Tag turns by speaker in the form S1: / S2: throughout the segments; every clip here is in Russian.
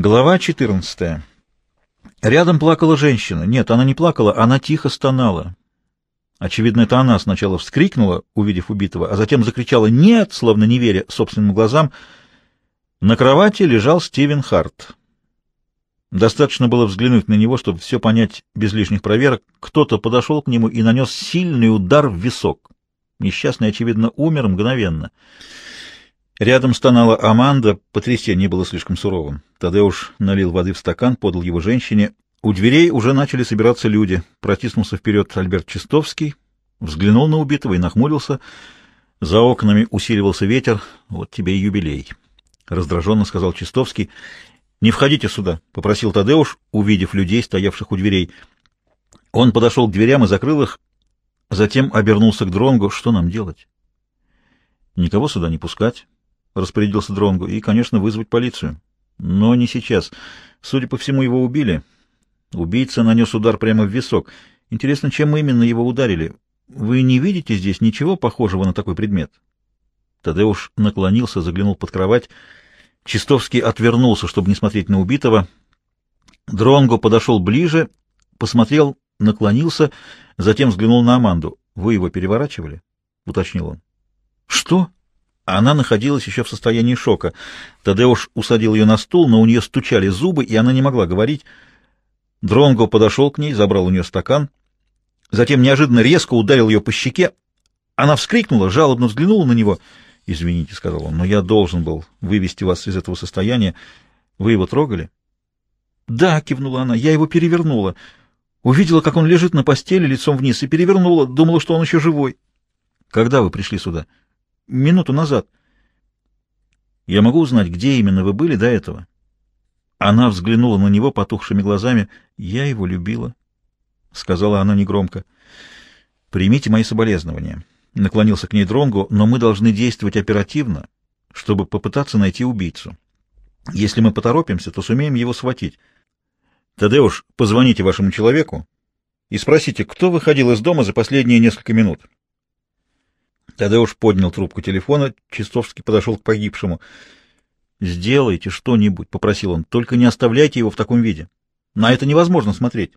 S1: Глава 14. Рядом плакала женщина. Нет, она не плакала, она тихо стонала. Очевидно, это она сначала вскрикнула, увидев убитого, а затем закричала «Нет!», словно не веря собственным глазам. На кровати лежал Стивен Харт. Достаточно было взглянуть на него, чтобы все понять без лишних проверок. Кто-то подошел к нему и нанес сильный удар в висок. Несчастный, очевидно, умер мгновенно. Рядом стонала Аманда, потрясение было слишком суровым. Тадеуш налил воды в стакан, подал его женщине. У дверей уже начали собираться люди. Протиснулся вперед Альберт Чистовский, взглянул на убитого и нахмурился. За окнами усиливался ветер. «Вот тебе и юбилей», — раздраженно сказал Чистовский. «Не входите сюда», — попросил Тадеуш, увидев людей, стоявших у дверей. Он подошел к дверям и закрыл их, затем обернулся к Дронгу. «Что нам делать?» «Никого сюда не пускать». — распорядился Дронгу, — и, конечно, вызвать полицию. Но не сейчас. Судя по всему, его убили. Убийца нанес удар прямо в висок. Интересно, чем именно его ударили? Вы не видите здесь ничего похожего на такой предмет? Тадеуш наклонился, заглянул под кровать. Чистовский отвернулся, чтобы не смотреть на убитого. Дронго подошел ближе, посмотрел, наклонился, затем взглянул на Аманду. — Вы его переворачивали? — уточнил он. — Что? Она находилась еще в состоянии шока. Тадеуш усадил ее на стул, но у нее стучали зубы, и она не могла говорить. Дронго подошел к ней, забрал у нее стакан, затем неожиданно резко ударил ее по щеке. Она вскрикнула, жалобно взглянула на него. «Извините», — сказал он, — «но я должен был вывести вас из этого состояния. Вы его трогали?» «Да», — кивнула она, — «я его перевернула. Увидела, как он лежит на постели лицом вниз, и перевернула, думала, что он еще живой». «Когда вы пришли сюда?» Минуту назад. Я могу узнать, где именно вы были до этого? Она взглянула на него потухшими глазами. Я его любила, — сказала она негромко. Примите мои соболезнования. Наклонился к ней Дронгу, но мы должны действовать оперативно, чтобы попытаться найти убийцу. Если мы поторопимся, то сумеем его схватить. Тадеуш, позвоните вашему человеку и спросите, кто выходил из дома за последние несколько минут. Тадеуш поднял трубку телефона, Чистовский подошел к погибшему. «Сделайте что-нибудь», — попросил он, — «только не оставляйте его в таком виде. На это невозможно смотреть».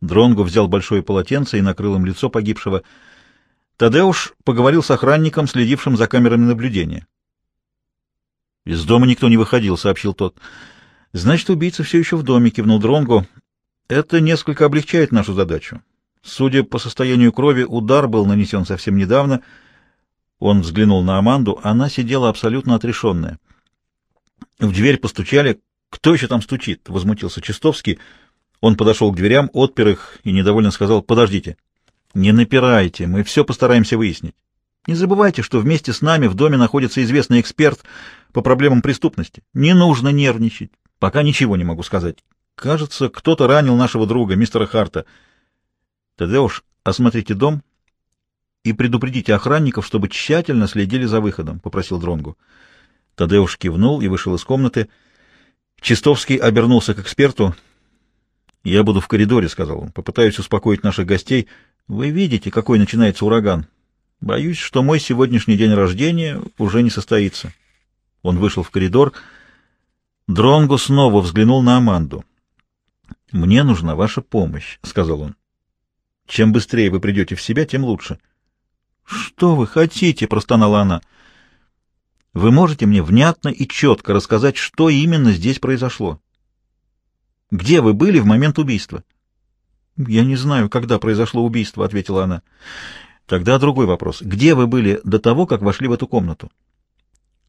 S1: Дронго взял большое полотенце и накрыл им лицо погибшего. Тадеуш поговорил с охранником, следившим за камерами наблюдения. «Из дома никто не выходил», — сообщил тот. «Значит, убийца все еще в доме», — кивнул Дронго. «Это несколько облегчает нашу задачу. Судя по состоянию крови, удар был нанесен совсем недавно». Он взглянул на Аманду. Она сидела абсолютно отрешенная. В дверь постучали. «Кто еще там стучит?» — возмутился Чистовский. Он подошел к дверям, отпер их и недовольно сказал «Подождите». «Не напирайте, мы все постараемся выяснить. Не забывайте, что вместе с нами в доме находится известный эксперт по проблемам преступности. Не нужно нервничать. Пока ничего не могу сказать. Кажется, кто-то ранил нашего друга, мистера Харта. Тадеуш, осмотрите дом и предупредите охранников, чтобы тщательно следили за выходом, — попросил Дронгу. Тадеуш кивнул и вышел из комнаты. Чистовский обернулся к эксперту. — Я буду в коридоре, — сказал он. — Попытаюсь успокоить наших гостей. Вы видите, какой начинается ураган. Боюсь, что мой сегодняшний день рождения уже не состоится. Он вышел в коридор. Дронгу снова взглянул на Аманду. — Мне нужна ваша помощь, — сказал он. — Чем быстрее вы придете в себя, тем лучше. — «Что вы хотите?» — простонала она. «Вы можете мне внятно и четко рассказать, что именно здесь произошло? Где вы были в момент убийства?» «Я не знаю, когда произошло убийство», — ответила она. «Тогда другой вопрос. Где вы были до того, как вошли в эту комнату?»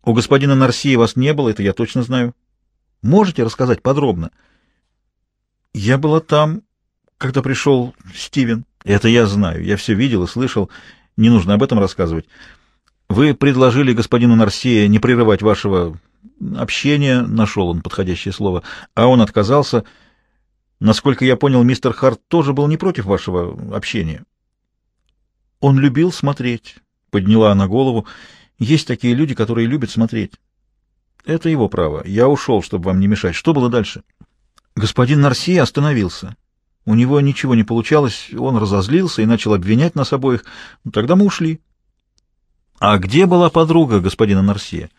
S1: «У господина Нарсии вас не было, это я точно знаю. Можете рассказать подробно?» «Я была там, когда пришел Стивен». «Это я знаю. Я все видел и слышал. Не нужно об этом рассказывать. Вы предложили господину Нарсея не прерывать вашего общения, нашел он подходящее слово, а он отказался. Насколько я понял, мистер Харт тоже был не против вашего общения. Он любил смотреть, подняла она голову. Есть такие люди, которые любят смотреть. Это его право. Я ушел, чтобы вам не мешать. Что было дальше? Господин Нарсей остановился. У него ничего не получалось, он разозлился и начал обвинять нас обоих. Ну, тогда мы ушли. — А где была подруга господина Нарсия?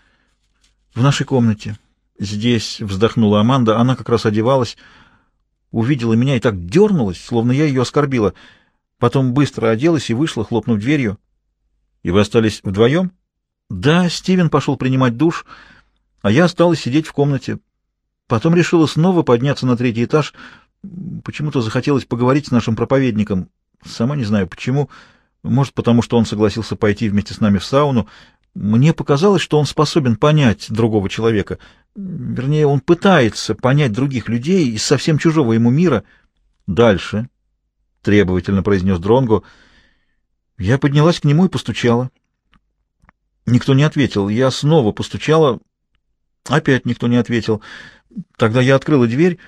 S1: — В нашей комнате. Здесь вздохнула Аманда, она как раз одевалась, увидела меня и так дернулась, словно я ее оскорбила. Потом быстро оделась и вышла, хлопнув дверью. — И вы остались вдвоем? — Да, Стивен пошел принимать душ, а я осталась сидеть в комнате. Потом решила снова подняться на третий этаж. Почему-то захотелось поговорить с нашим проповедником. Сама не знаю почему. Может, потому что он согласился пойти вместе с нами в сауну. Мне показалось, что он способен понять другого человека. Вернее, он пытается понять других людей из совсем чужого ему мира. Дальше, — требовательно произнес Дронго. Я поднялась к нему и постучала. Никто не ответил. Я снова постучала. Опять никто не ответил. Тогда я открыла дверь.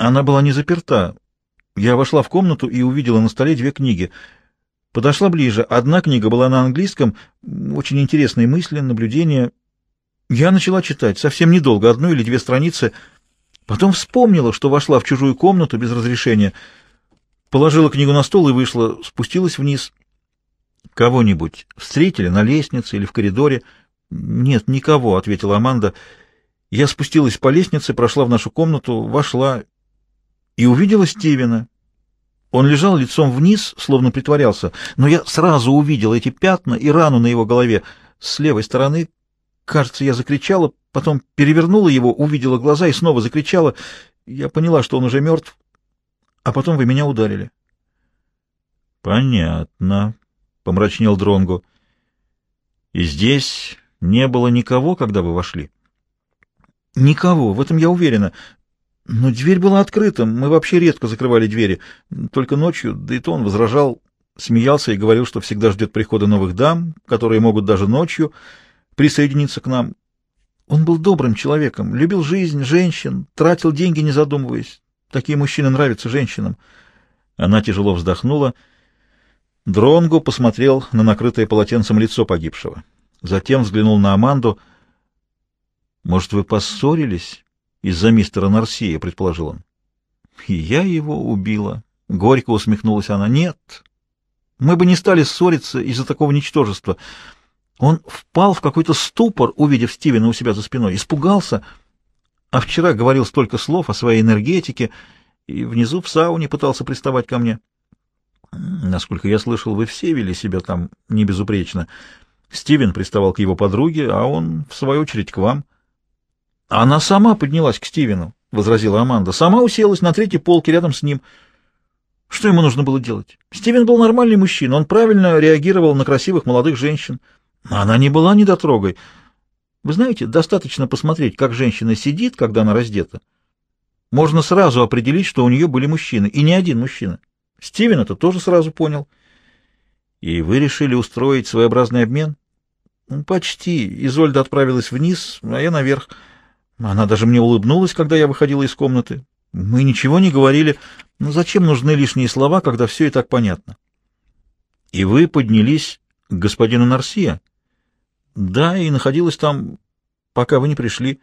S1: Она была не заперта. Я вошла в комнату и увидела на столе две книги — Подошла ближе. Одна книга была на английском, очень интересные мысли, наблюдения. Я начала читать, совсем недолго, одну или две страницы. Потом вспомнила, что вошла в чужую комнату без разрешения. Положила книгу на стол и вышла, спустилась вниз. «Кого-нибудь встретили на лестнице или в коридоре?» «Нет, никого», — ответила Аманда. Я спустилась по лестнице, прошла в нашу комнату, вошла и увидела Стивена. Он лежал лицом вниз, словно притворялся, но я сразу увидел эти пятна и рану на его голове. С левой стороны, кажется, я закричала, потом перевернула его, увидела глаза и снова закричала. Я поняла, что он уже мертв, а потом вы меня ударили. — Понятно, — помрачнел Дронгу. И здесь не было никого, когда вы вошли? — Никого, в этом я уверена. Но дверь была открыта, мы вообще редко закрывали двери, только ночью, да и то он возражал, смеялся и говорил, что всегда ждет прихода новых дам, которые могут даже ночью присоединиться к нам. Он был добрым человеком, любил жизнь, женщин, тратил деньги, не задумываясь. Такие мужчины нравятся женщинам. Она тяжело вздохнула. Дронгу посмотрел на накрытое полотенцем лицо погибшего. Затем взглянул на Аманду. «Может, вы поссорились?» Из-за мистера Нарсия, предположил он. И я его убила. Горько усмехнулась она. Нет, мы бы не стали ссориться из-за такого ничтожества. Он впал в какой-то ступор, увидев Стивена у себя за спиной, испугался, а вчера говорил столько слов о своей энергетике и внизу в сауне пытался приставать ко мне. Насколько я слышал, вы все вели себя там не безупречно. Стивен приставал к его подруге, а он, в свою очередь, к вам. Она сама поднялась к Стивену, — возразила Аманда. Сама уселась на третьей полке рядом с ним. Что ему нужно было делать? Стивен был нормальный мужчина, он правильно реагировал на красивых молодых женщин. Она не была недотрогой. Вы знаете, достаточно посмотреть, как женщина сидит, когда она раздета. Можно сразу определить, что у нее были мужчины, и не один мужчина. Стивен это тоже сразу понял. И вы решили устроить своеобразный обмен? Почти. Изольда отправилась вниз, а я наверх. Она даже мне улыбнулась, когда я выходила из комнаты. Мы ничего не говорили. Но зачем нужны лишние слова, когда все и так понятно? И вы поднялись к господину Нарсия? Да, и находилась там, пока вы не пришли.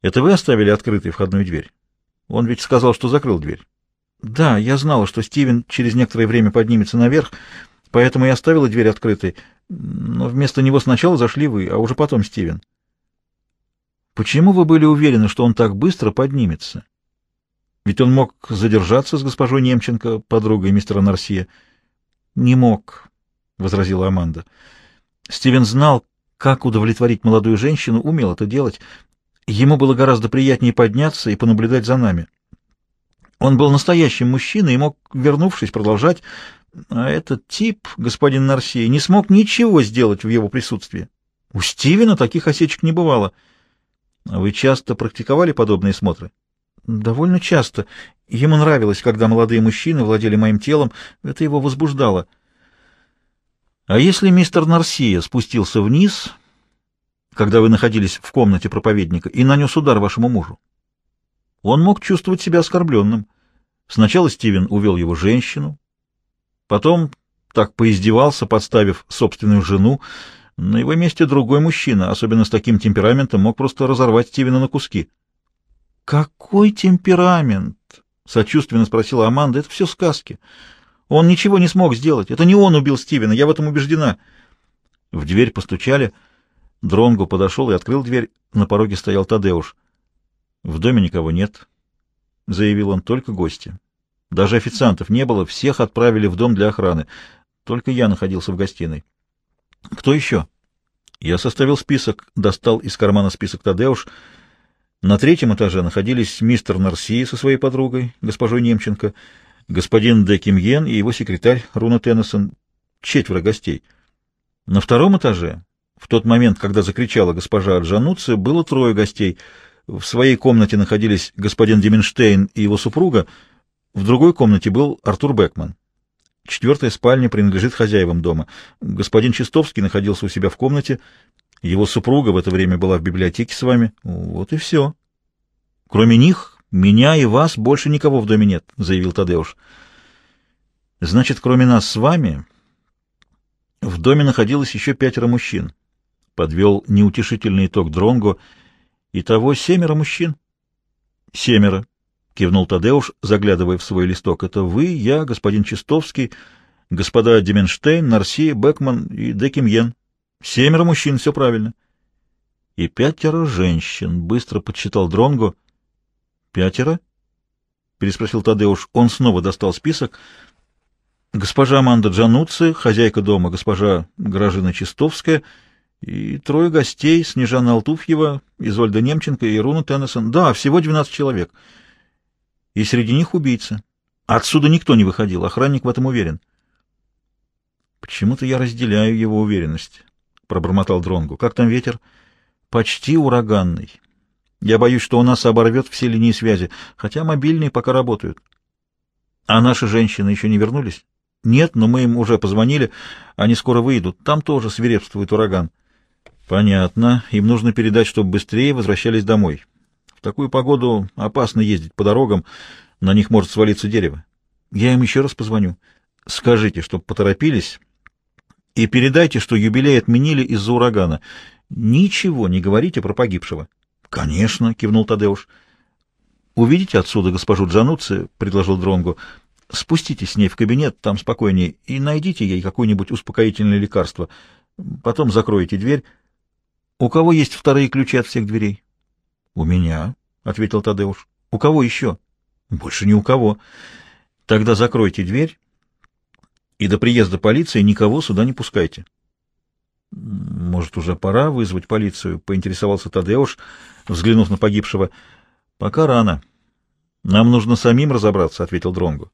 S1: Это вы оставили открытой входную дверь? Он ведь сказал, что закрыл дверь. Да, я знала, что Стивен через некоторое время поднимется наверх, поэтому я оставила дверь открытой. Но вместо него сначала зашли вы, а уже потом Стивен. Почему вы были уверены, что он так быстро поднимется? Ведь он мог задержаться с госпожой Немченко, подругой мистера Нарсия. Не мог, — возразила Аманда. Стивен знал, как удовлетворить молодую женщину, умел это делать. Ему было гораздо приятнее подняться и понаблюдать за нами. Он был настоящим мужчиной и мог, вернувшись, продолжать. А этот тип, господин Нарсия, не смог ничего сделать в его присутствии. У Стивена таких осечек не бывало — вы часто практиковали подобные смотры? Довольно часто. Ему нравилось, когда молодые мужчины владели моим телом, это его возбуждало. А если мистер Нарсия спустился вниз, когда вы находились в комнате проповедника, и нанес удар вашему мужу? Он мог чувствовать себя оскорбленным. Сначала Стивен увел его женщину, потом так поиздевался, подставив собственную жену, на его месте другой мужчина, особенно с таким темпераментом, мог просто разорвать Стивена на куски. «Какой темперамент?» — сочувственно спросила Аманда. «Это все сказки. Он ничего не смог сделать. Это не он убил Стивена, я в этом убеждена». В дверь постучали. Дронгу подошел и открыл дверь. На пороге стоял Тадеуш. В доме никого нет, — заявил он, — только гости. Даже официантов не было, всех отправили в дом для охраны. Только я находился в гостиной. Кто еще? Я составил список, достал из кармана список Тадеуш. На третьем этаже находились мистер Нарси со своей подругой, госпожой Немченко, господин Де Кимьен и его секретарь Руна Теннисон, четверо гостей. На втором этаже, в тот момент, когда закричала госпожа Джануци, было трое гостей. В своей комнате находились господин Деменштейн и его супруга, в другой комнате был Артур Бекман. Четвертая спальня принадлежит хозяевам дома. Господин Чистовский находился у себя в комнате, его супруга в это время была в библиотеке с вами. Вот и все. Кроме них, меня и вас больше никого в доме нет, — заявил Тадеуш. Значит, кроме нас с вами, в доме находилось еще пятеро мужчин. Подвел неутешительный итог Дронго. Итого семеро мужчин. Семеро, кивнул Тадеуш, заглядывая в свой листок. Это вы, я, господин Чистовский, господа Деменштейн, Нарси, Бекман и Декимьен. Семеро мужчин, все правильно. И пятеро женщин, быстро подсчитал Дронго. Пятеро? переспросил Тадеуш. Он снова достал список. Госпожа Аманда Джануци, хозяйка дома, госпожа Гражина Чистовская и трое гостей, Снежана Алтуфьева, Изольда Немченко и Руна Теннисон. Да, всего двенадцать человек и среди них убийца. Отсюда никто не выходил, охранник в этом уверен. Почему-то я разделяю его уверенность, пробормотал Дронгу. Как там ветер? Почти ураганный. Я боюсь, что у нас оборвет все линии связи, хотя мобильные пока работают. А наши женщины еще не вернулись? Нет, но мы им уже позвонили, они скоро выйдут. Там тоже свирепствует ураган. Понятно. Им нужно передать, чтобы быстрее возвращались домой. В такую погоду опасно ездить по дорогам, на них может свалиться дерево. Я им еще раз позвоню. Скажите, чтобы поторопились, и передайте, что юбилей отменили из-за урагана. Ничего не говорите про погибшего. — Конечно, — кивнул Тадеуш. — Увидите отсюда госпожу Джануци, — предложил Дронгу. — Спуститесь с ней в кабинет, там спокойнее, и найдите ей какое-нибудь успокоительное лекарство. Потом закроете дверь. У кого есть вторые ключи от всех дверей? — У меня, — ответил Тадеуш. — У кого еще? — Больше ни у кого. — Тогда закройте дверь и до приезда полиции никого сюда не пускайте. — Может, уже пора вызвать полицию? — поинтересовался Тадеуш, взглянув на погибшего. — Пока рано. Нам нужно самим разобраться, — ответил Дронгу.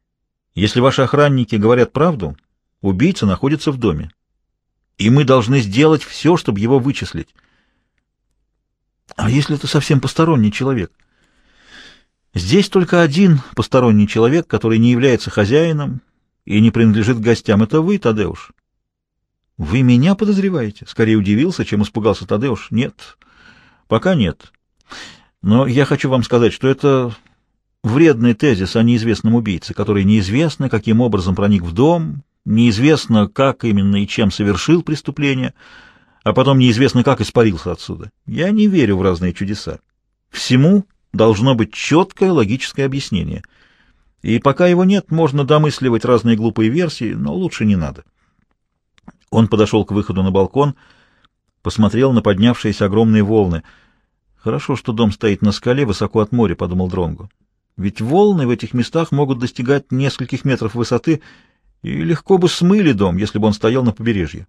S1: — Если ваши охранники говорят правду, убийца находится в доме. И мы должны сделать все, чтобы его вычислить. А если это совсем посторонний человек? Здесь только один посторонний человек, который не является хозяином и не принадлежит гостям. Это вы, Тадеуш. Вы меня подозреваете? Скорее удивился, чем испугался Тадеуш. Нет, пока нет. Но я хочу вам сказать, что это вредный тезис о неизвестном убийце, который неизвестно, каким образом проник в дом, неизвестно, как именно и чем совершил преступление — а потом неизвестно как испарился отсюда. Я не верю в разные чудеса. Всему должно быть четкое логическое объяснение. И пока его нет, можно домысливать разные глупые версии, но лучше не надо. Он подошел к выходу на балкон, посмотрел на поднявшиеся огромные волны. Хорошо, что дом стоит на скале, высоко от моря, — подумал Дронгу. Ведь волны в этих местах могут достигать нескольких метров высоты, и легко бы смыли дом, если бы он стоял на побережье.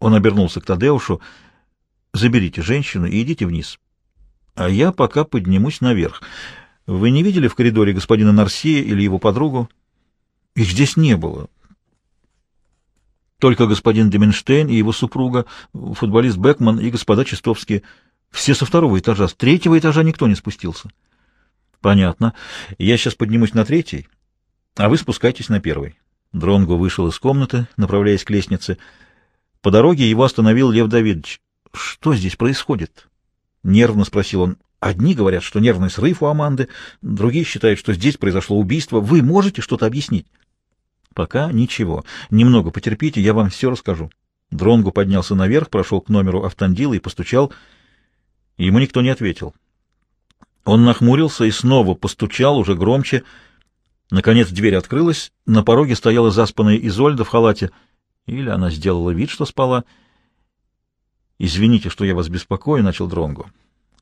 S1: Он обернулся к Тадеушу. «Заберите женщину и идите вниз. А я пока поднимусь наверх. Вы не видели в коридоре господина Нарсия или его подругу? Их здесь не было. Только господин Деменштейн и его супруга, футболист Бекман и господа Чистовские. Все со второго этажа. С третьего этажа никто не спустился». «Понятно. Я сейчас поднимусь на третий, а вы спускайтесь на первый». Дронго вышел из комнаты, направляясь к лестнице. По дороге его остановил Лев Давидович. «Что здесь происходит?» — нервно спросил он. «Одни говорят, что нервный срыв у Аманды, другие считают, что здесь произошло убийство. Вы можете что-то объяснить?» «Пока ничего. Немного потерпите, я вам все расскажу». Дронгу поднялся наверх, прошел к номеру автандила и постучал. Ему никто не ответил. Он нахмурился и снова постучал, уже громче. Наконец дверь открылась, на пороге стояла заспанная Изольда в халате — или она сделала вид, что спала. Извините, что я вас беспокою, начал Дронгу.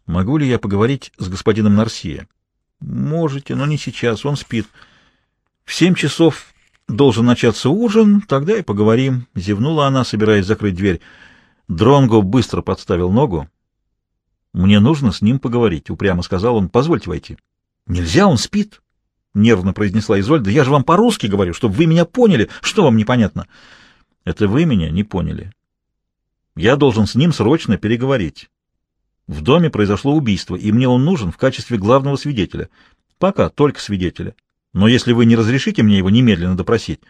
S1: Могу ли я поговорить с господином Нарсия? Можете, но не сейчас, он спит. В семь часов должен начаться ужин, тогда и поговорим, зевнула она, собираясь закрыть дверь. Дронго быстро подставил ногу. Мне нужно с ним поговорить, упрямо сказал он. Позвольте войти. Нельзя, он спит, нервно произнесла Изольда. Я же вам по-русски говорю, чтобы вы меня поняли. Что вам непонятно? Это вы меня не поняли. Я должен с ним срочно переговорить. В доме произошло убийство, и мне он нужен в качестве главного свидетеля. Пока только свидетеля. Но если вы не разрешите мне его немедленно допросить,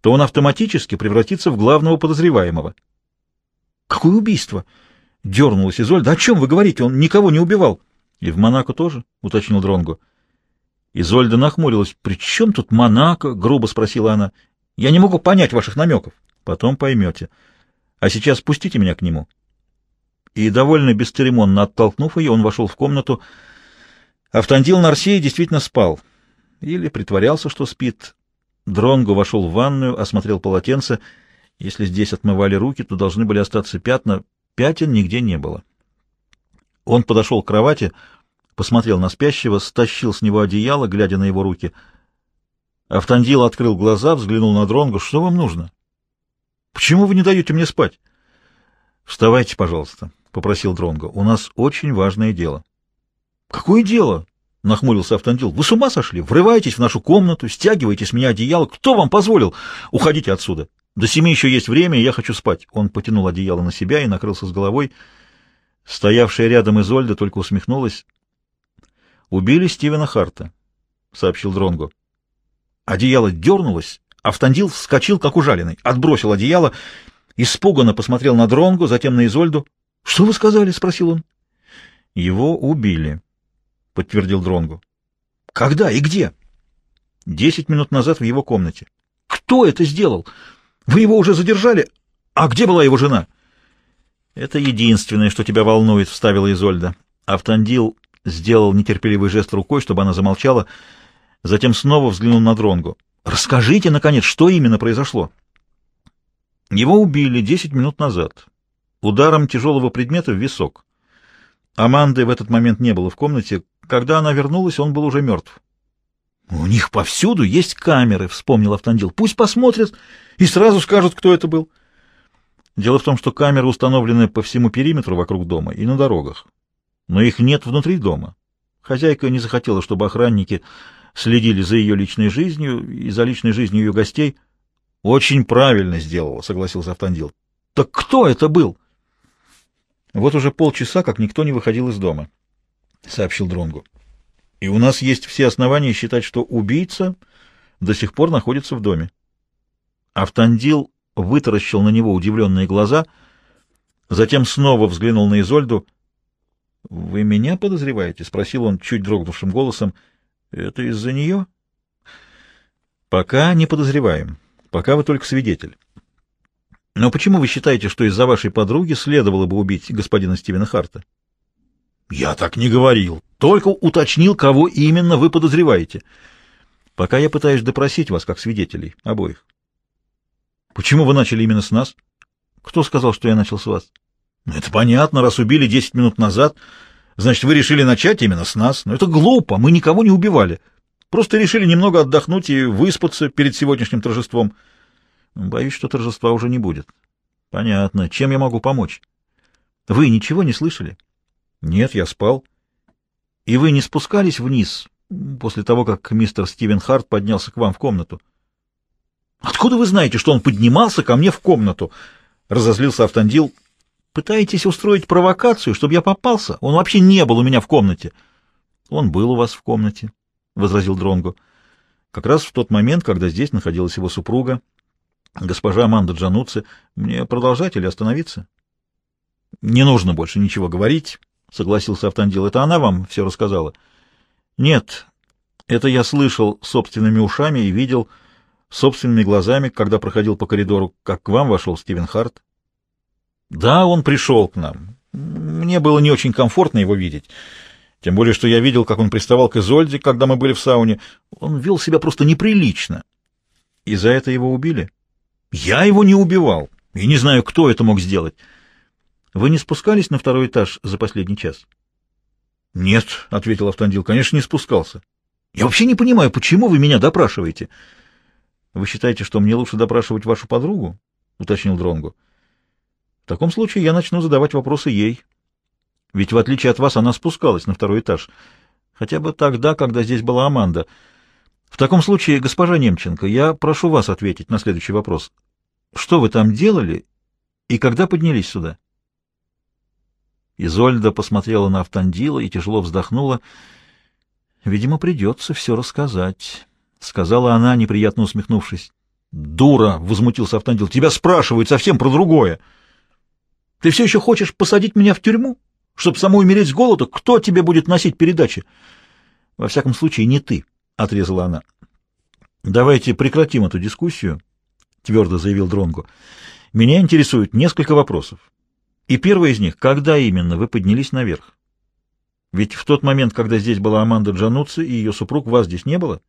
S1: то он автоматически превратится в главного подозреваемого. Какое убийство? Дернулась Изольда. О чем вы говорите? Он никого не убивал. И в Монако тоже, уточнил Дронгу. Изольда нахмурилась. «При чем тут Монако?» — грубо спросила она. «Я не могу понять ваших намеков». «Потом поймете. А сейчас пустите меня к нему». И, довольно бесцеремонно оттолкнув ее, он вошел в комнату. Автандил Нарсей действительно спал. Или притворялся, что спит. Дронго вошел в ванную, осмотрел полотенце. Если здесь отмывали руки, то должны были остаться пятна. Пятен нигде не было. Он подошел к кровати, посмотрел на спящего, стащил с него одеяло, глядя на его руки. Автандил открыл глаза, взглянул на Дронгу. «Что вам нужно? Почему вы не даете мне спать?» «Вставайте, пожалуйста», — попросил Дронго. «У нас очень важное дело». «Какое дело?» — нахмурился Автандил. «Вы с ума сошли? Врываетесь в нашу комнату, стягиваете с меня одеяло. Кто вам позволил? Уходите отсюда. До семи еще есть время, и я хочу спать». Он потянул одеяло на себя и накрылся с головой. Стоявшая рядом Изольда только усмехнулась. Убили Стивена Харта, — сообщил Дронго. Одеяло дернулось, Автандил вскочил, как ужаленный, отбросил одеяло, испуганно посмотрел на Дронгу, затем на Изольду. — Что вы сказали? — спросил он. — Его убили, — подтвердил Дронгу. — Когда и где? — Десять минут назад в его комнате. — Кто это сделал? Вы его уже задержали? А где была его жена? — Это единственное, что тебя волнует, — вставила Изольда. Автандил сделал нетерпеливый жест рукой, чтобы она замолчала, затем снова взглянул на Дронгу. «Расскажите, наконец, что именно произошло?» Его убили десять минут назад. Ударом тяжелого предмета в висок. Аманды в этот момент не было в комнате. Когда она вернулась, он был уже мертв. «У них повсюду есть камеры», — вспомнил Автандил. «Пусть посмотрят и сразу скажут, кто это был». Дело в том, что камеры установлены по всему периметру вокруг дома и на дорогах но их нет внутри дома. Хозяйка не захотела, чтобы охранники следили за ее личной жизнью и за личной жизнью ее гостей. — Очень правильно сделала, — согласился Автандил. — Так кто это был? — Вот уже полчаса, как никто не выходил из дома, — сообщил Дронгу. — И у нас есть все основания считать, что убийца до сих пор находится в доме. Автандил вытаращил на него удивленные глаза, затем снова взглянул на Изольду —— Вы меня подозреваете? — спросил он чуть дрогнувшим голосом. — Это из-за нее? — Пока не подозреваем. Пока вы только свидетель. — Но почему вы считаете, что из-за вашей подруги следовало бы убить господина Стивена Харта? — Я так не говорил. Только уточнил, кого именно вы подозреваете. Пока я пытаюсь допросить вас как свидетелей, обоих. — Почему вы начали именно с нас? — Кто сказал, что я начал с вас? — ну, это понятно, раз убили десять минут назад, значит, вы решили начать именно с нас. Но это глупо, мы никого не убивали. Просто решили немного отдохнуть и выспаться перед сегодняшним торжеством. Боюсь, что торжества уже не будет. Понятно. Чем я могу помочь? Вы ничего не слышали? Нет, я спал. И вы не спускались вниз после того, как мистер Стивен Харт поднялся к вам в комнату? Откуда вы знаете, что он поднимался ко мне в комнату? Разозлился Автандил. Пытаетесь устроить провокацию, чтобы я попался? Он вообще не был у меня в комнате. Он был у вас в комнате, — возразил Дронго. Как раз в тот момент, когда здесь находилась его супруга, госпожа Аманда Джануци. Мне продолжать или остановиться? — Не нужно больше ничего говорить, — согласился Автандил. — Это она вам все рассказала? — Нет, это я слышал собственными ушами и видел собственными глазами, когда проходил по коридору, как к вам вошел Стивен Харт. Да, он пришел к нам. Мне было не очень комфортно его видеть. Тем более, что я видел, как он приставал к Изольде, когда мы были в сауне. Он вел себя просто неприлично. И за это его убили? Я его не убивал. И не знаю, кто это мог сделать. Вы не спускались на второй этаж за последний час? — Нет, — ответил Автандил, — конечно, не спускался. — Я вообще не понимаю, почему вы меня допрашиваете? — Вы считаете, что мне лучше допрашивать вашу подругу? — уточнил Дронгу. Таком случае я начну задавать вопросы ей. Ведь в отличие от вас она спускалась на второй этаж. Хотя бы тогда, когда здесь была Аманда. В таком случае, госпожа Немченко, я прошу вас ответить на следующий вопрос. Что вы там делали и когда поднялись сюда? Изольда посмотрела на Автандила и тяжело вздохнула. «Видимо, придется все рассказать», — сказала она, неприятно усмехнувшись. «Дура!» — возмутился Автандил. «Тебя спрашивают совсем про другое. Ты все еще хочешь посадить меня в тюрьму, чтобы самой умереть с голода? Кто тебе будет носить передачи?» «Во всяком случае, не ты», — отрезала она. «Давайте прекратим эту дискуссию», — твердо заявил Дронгу. «Меня интересует несколько вопросов. И первый из них — когда именно вы поднялись наверх? Ведь в тот момент, когда здесь была Аманда Джануци и ее супруг, вас здесь не было?»